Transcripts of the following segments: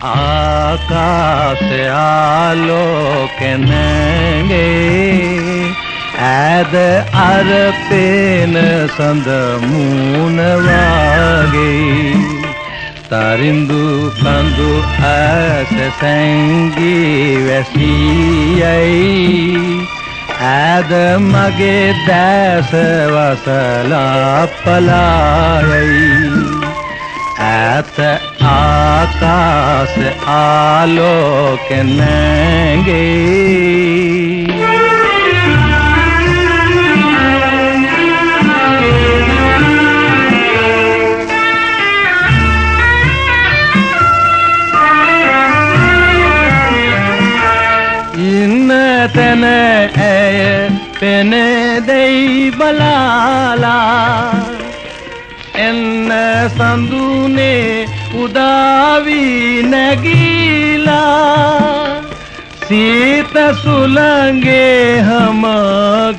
ආකාශ ආලෝක නැගේ ඈද අර පේන සඳ මූණ වාගේ. තරින්දු කඳු ඇස සැංගී වැසියයි. ඈද මගේ දැස වසලා පලායයි. ඈත ආකාශ ආලෝක නැගේ ඉන්න තැන ඇය පෙනෙදෙයි බලාලා එන්න සඳුනේ උදාවී නැගීලා. සීත සුළඟේ හම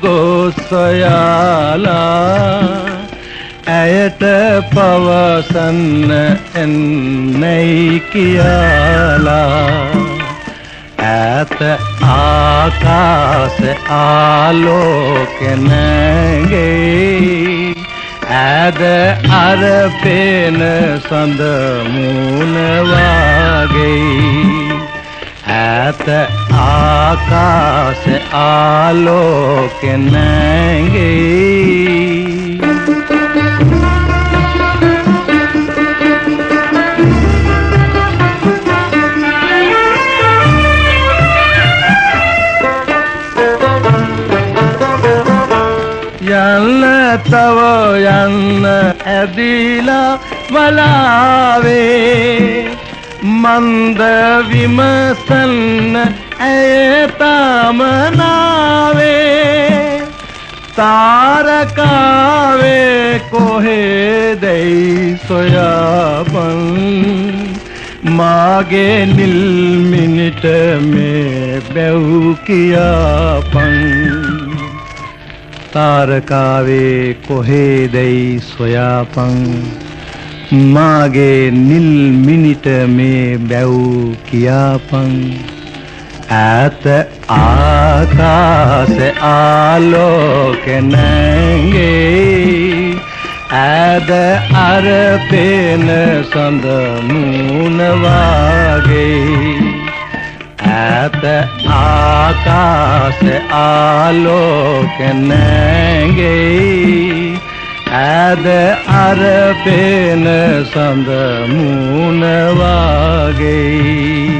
ගොස්සයාලා. ඇයට පවසන්න එන්නයි කියාලා. ඇත ආකාශ ආලෝක නැගේ ඈද අර පේන සඳ මූණ වාගේ ඈත ආකාශ ආලෝක නැගේ යන්න තව යන්න ඇදිලා වලාවේ මන්ද විමසන්න ඇය තමනාවේ තාරකාවේ කොහෙදැයි සොයාපන්? මාගේ නිල් මිනිට මේ බැව් කියාපන්. තාරකාවේ කොහේදැයි සොයාපං මාගේ නිල් මිනිට මේ බැව් කියාපං ඈත ආකාශ ආලෝක නැගේ ඈද අර පේන සඳ මූණ වාගේ. ඈත ආකාශ ආලෝක නැගේ ඈද අර පේන සඳ මූණ වාගේ